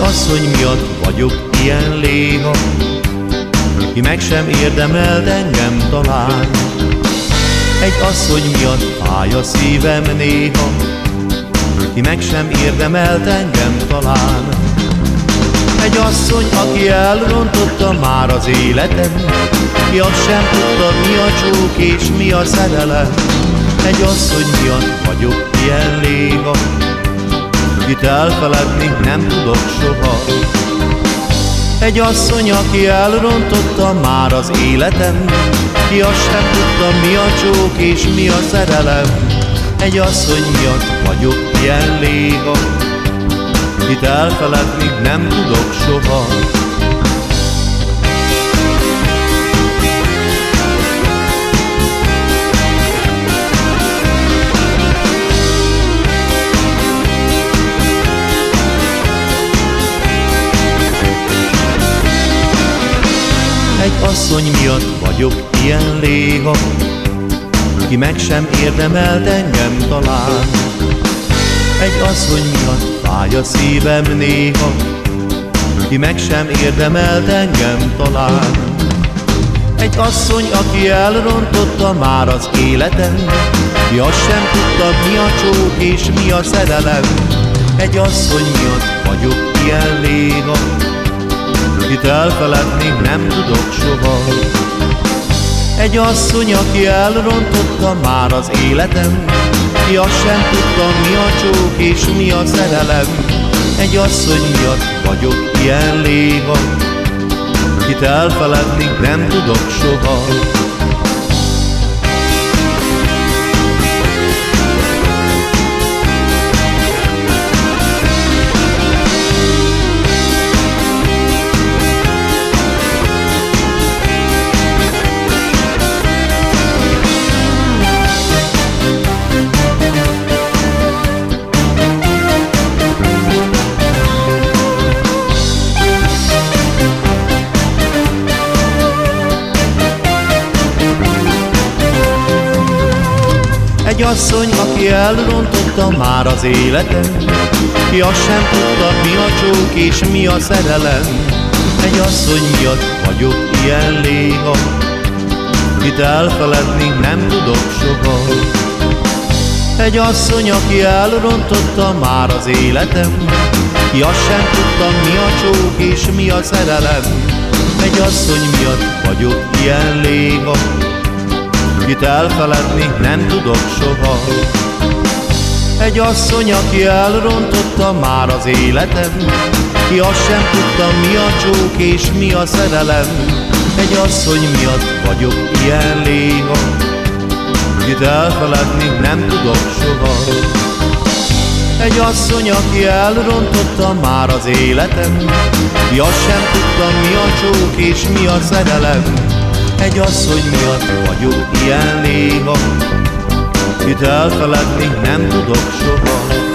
Asszony miatt vagyok ilyen léha, ki meg sem érdemelt engem talán. Egy asszony miatt fáj a szívem néha, ki meg sem érdemelt engem talán. Egy asszony, aki elrontotta már az életem, ki azt sem tudta, mi a csók és mi a szerelem. Egy asszony miatt vagyok ilyen léha, Kit elfeledni nem tudok soha. Egy asszony, aki elrontotta már az életem Ki azt sem tudta, mi a csók és mi a szerelem. Egy asszony miatt vagyok ilyen léga Kit elfeledni nem tudok soha asszony miatt vagyok ilyen léha, ki meg sem érdemelt engem talán. Egy asszony miatt fáj a szívem néha, ki meg sem érdemelt engem talán. Egy asszony, aki elrontotta már az életem, ki azt sem tudta, mi a csók és mi a szerelem. Egy asszony miatt vagyok ilyen léha, Kit elfeledni nem tudok soha. Egy asszony, aki elrontotta már az életem Ki azt sem tudta, mi a csók és mi a szerelem. Egy asszony miatt vagyok ilyen léha Kit elfeledni nem tudok soha Egy asszony, aki elrontotta már az életem. Ki azt sem tudta, mi a csók és mi a szerelem. Egy asszony miatt vagyok ilyen léha. Kit elfeledni nem tudok soha. Egy asszony, aki elrontotta már az életem. Ki azt sem tudta, mi a csók és mi a szerelem. Egy asszony miatt vagyok ilyen léha Kit elfeledni nem tudok soha. Egy asszony, aki elrontotta már az életem Ki azt sem tudta, mi a csók és mi a szerelem. Egy asszony miatt vagyok ilyen léha Kit elfeledni nem tudok soha. Egy asszony, aki elrontotta már az életem Ki azt sem tudta, mi a csók és mi a szerelem egy asszony miatt vagyok ilyen néha. Kit elfeledni nem tudok soha